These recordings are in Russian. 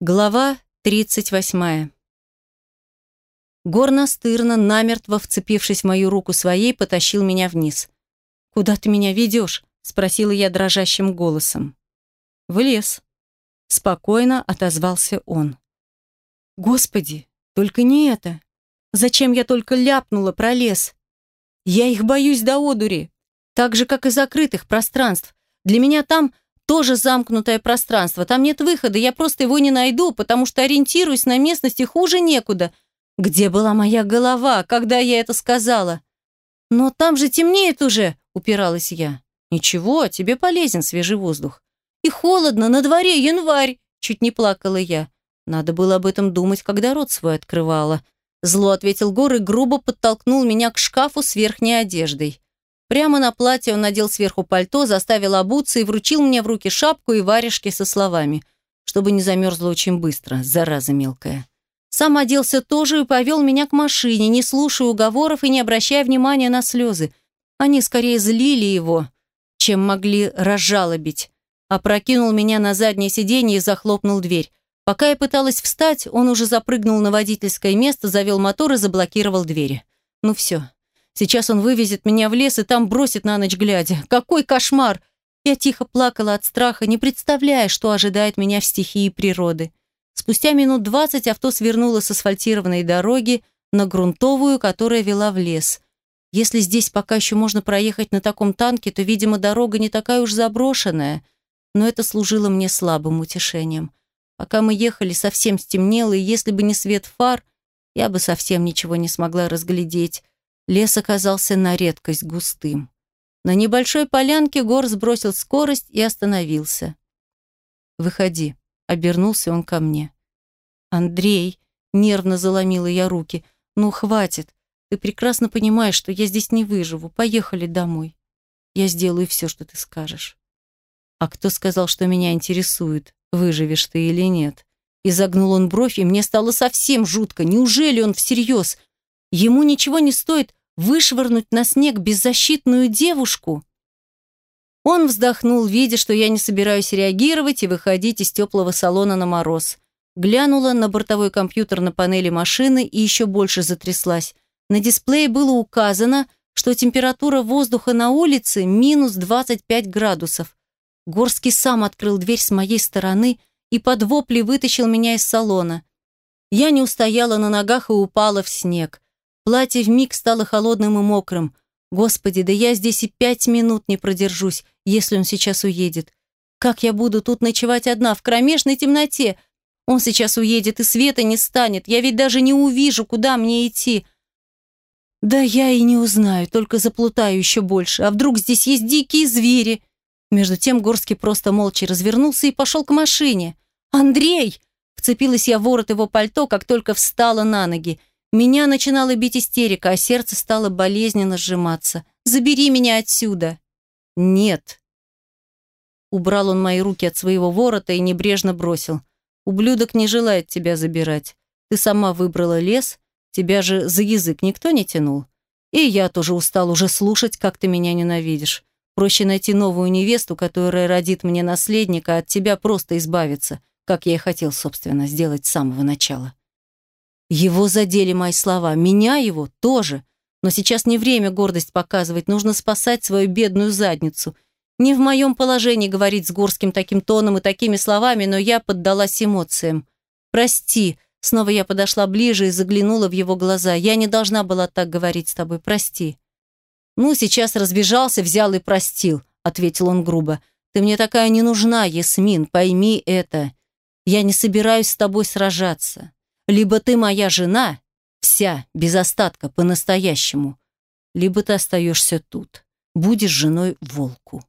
Глава 38. Гор настырно, намертво вцепившись в мою руку своей, потащил меня вниз. «Куда ты меня ведешь?» — спросила я дрожащим голосом. «В лес», — спокойно отозвался он. «Господи, только не это! Зачем я только ляпнула про лес? Я их боюсь до одури, так же, как и закрытых пространств. Для меня там тоже замкнутое пространство. Там нет выхода, я просто его не найду, потому что ориентируюсь на местности хуже некуда. Где была моя голова, когда я это сказала? Но там же темнеет уже, упиралась я. Ничего, тебе полезен свежий воздух. И холодно, на дворе январь, чуть не плакала я. Надо было об этом думать, когда рот свой открывала. Зло ответил Гор и грубо подтолкнул меня к шкафу с верхней одеждой. Прямо на платье он надел сверху пальто, заставил обуться и вручил мне в руки шапку и варежки со словами, чтобы не замерзла очень быстро, зараза мелкая. Сам оделся тоже и повел меня к машине, не слушая уговоров и не обращая внимания на слезы. Они скорее злили его, чем могли разжалобить. Опрокинул меня на заднее сиденье и захлопнул дверь. Пока я пыталась встать, он уже запрыгнул на водительское место, завел мотор и заблокировал двери. Ну все, Сейчас он вывезет меня в лес и там бросит на ночь глядя. Какой кошмар! Я тихо плакала от страха, не представляя, что ожидает меня в стихии природы. Спустя минут двадцать авто свернуло с асфальтированной дороги на грунтовую, которая вела в лес. Если здесь пока еще можно проехать на таком танке, то, видимо, дорога не такая уж заброшенная. Но это служило мне слабым утешением. Пока мы ехали, совсем стемнело, и если бы не свет фар, я бы совсем ничего не смогла разглядеть. Лес оказался на редкость густым. На небольшой полянке Гор сбросил скорость и остановился. «Выходи», — обернулся он ко мне. «Андрей», — нервно заломила я руки, — «ну хватит. Ты прекрасно понимаешь, что я здесь не выживу. Поехали домой. Я сделаю все, что ты скажешь». «А кто сказал, что меня интересует, выживешь ты или нет?» Изогнул он бровь, и мне стало совсем жутко. Неужели он всерьез? Ему ничего не стоит вышвырнуть на снег беззащитную девушку? Он вздохнул, видя, что я не собираюсь реагировать и выходить из теплого салона на мороз. Глянула на бортовой компьютер на панели машины и еще больше затряслась. На дисплее было указано, что температура воздуха на улице минус 25 градусов. Горский сам открыл дверь с моей стороны и под вопли вытащил меня из салона. Я не устояла на ногах и упала в снег. Платье вмиг стало холодным и мокрым. Господи, да я здесь и пять минут не продержусь, если он сейчас уедет. Как я буду тут ночевать одна, в кромешной темноте? Он сейчас уедет, и света не станет. Я ведь даже не увижу, куда мне идти. Да я и не узнаю, только заплутаю еще больше. А вдруг здесь есть дикие звери? Между тем Горский просто молча развернулся и пошел к машине. «Андрей!» Вцепилась я в ворот его пальто, как только встала на ноги. Меня начинала бить истерика, а сердце стало болезненно сжиматься. «Забери меня отсюда!» «Нет!» Убрал он мои руки от своего ворота и небрежно бросил. «Ублюдок не желает тебя забирать. Ты сама выбрала лес, тебя же за язык никто не тянул. И я тоже устал уже слушать, как ты меня ненавидишь. Проще найти новую невесту, которая родит мне наследника, а от тебя просто избавиться, как я и хотел, собственно, сделать с самого начала». Его задели мои слова, меня его тоже. Но сейчас не время гордость показывать, нужно спасать свою бедную задницу. Не в моем положении говорить с Горским таким тоном и такими словами, но я поддалась эмоциям. «Прости», снова я подошла ближе и заглянула в его глаза. «Я не должна была так говорить с тобой, прости». «Ну, сейчас разбежался, взял и простил», ответил он грубо. «Ты мне такая не нужна, Ясмин, пойми это. Я не собираюсь с тобой сражаться. Либо ты моя жена, вся, без остатка, по-настоящему, либо ты остаешься тут, будешь женой волку.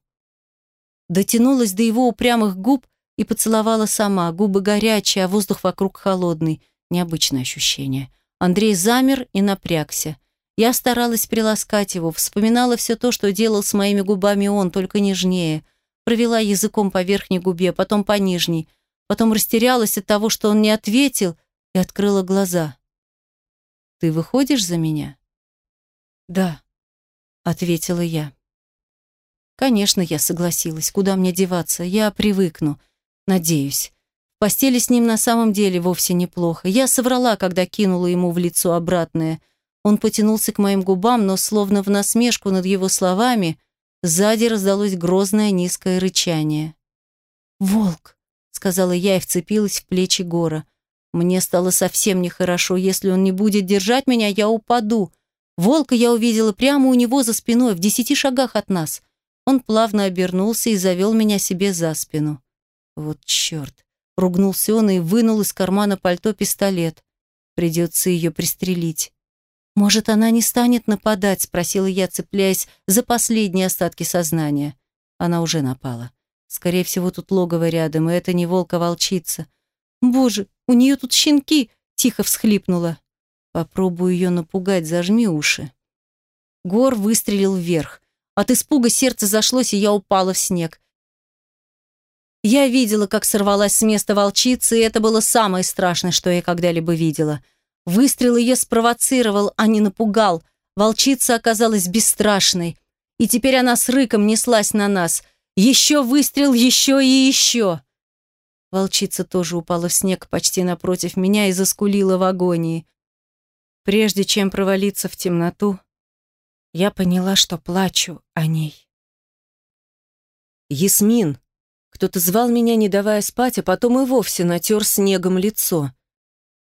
Дотянулась до его упрямых губ и поцеловала сама, губы горячие, а воздух вокруг холодный. Необычное ощущение. Андрей замер и напрягся. Я старалась приласкать его, вспоминала все то, что делал с моими губами он, только нежнее. Провела языком по верхней губе, потом по нижней. Потом растерялась от того, что он не ответил, и открыла глаза. «Ты выходишь за меня?» «Да», — ответила я. Конечно, я согласилась. Куда мне деваться? Я привыкну. Надеюсь. постели с ним на самом деле вовсе неплохо. Я соврала, когда кинула ему в лицо обратное. Он потянулся к моим губам, но словно в насмешку над его словами сзади раздалось грозное низкое рычание. «Волк!» — сказала я и вцепилась в плечи Гора. Мне стало совсем нехорошо. Если он не будет держать меня, я упаду. Волка я увидела прямо у него за спиной, в десяти шагах от нас. Он плавно обернулся и завел меня себе за спину. Вот черт. Ругнулся он и вынул из кармана пальто пистолет. Придется ее пристрелить. «Может, она не станет нападать?» – спросила я, цепляясь за последние остатки сознания. Она уже напала. Скорее всего, тут логово рядом, и это не волк-волчица. «Боже, у нее тут щенки!» – тихо всхлипнула. Попробую ее напугать, зажми уши. Гор выстрелил вверх. От испуга сердце зашлось, и я упала в снег. Я видела, как сорвалась с места волчица, и это было самое страшное, что я когда-либо видела. Выстрел ее спровоцировал, а не напугал. Волчица оказалась бесстрашной. И теперь она с рыком неслась на нас. Еще выстрел, еще и еще. Волчица тоже упала в снег почти напротив меня и заскулила в агонии. Прежде чем провалиться в темноту, я поняла, что плачу о ней. «Ясмин!» Кто-то звал меня, не давая спать, а потом и вовсе натер снегом лицо.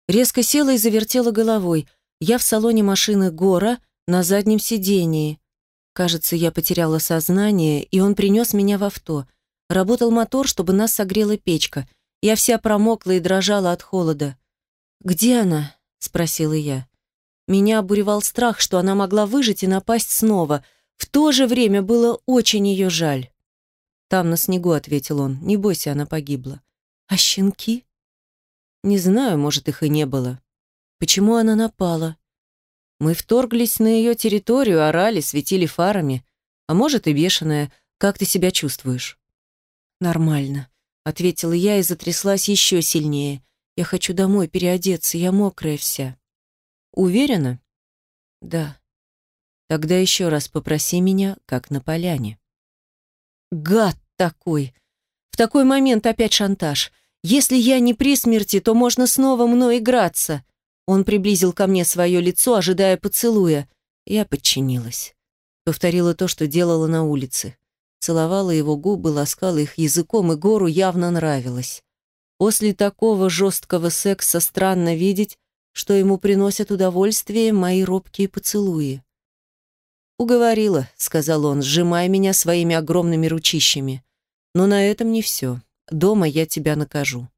Резко села и завертела головой. Я в салоне машины Гора на заднем сидении. Кажется, я потеряла сознание, и он принес меня в авто. Работал мотор, чтобы нас согрела печка. Я вся промокла и дрожала от холода. «Где она?» — спросила я. Меня обуревал страх, что она могла выжить и напасть снова. В то же время было очень ее жаль. «Там, на снегу», — ответил он. «Не бойся, она погибла». «А щенки?» «Не знаю, может, их и не было». «Почему она напала?» «Мы вторглись на ее территорию, орали, светили фарами. А может, и бешеная. Как ты себя чувствуешь?» «Нормально», — ответила я и затряслась еще сильнее. «Я хочу домой переодеться, я мокрая вся». Уверена? Да. Тогда еще раз попроси меня, как на поляне. Гад такой! В такой момент опять шантаж. Если я не при смерти, то можно снова мной играться. Он приблизил ко мне свое лицо, ожидая поцелуя. Я подчинилась. Повторила то, что делала на улице. Целовала его губы, ласкала их языком, и гору явно нравилось. После такого жесткого секса странно видеть, что ему приносят удовольствие мои робкие поцелуи. «Уговорила», — сказал он, сжимая меня своими огромными ручищами. «Но на этом не все. Дома я тебя накажу».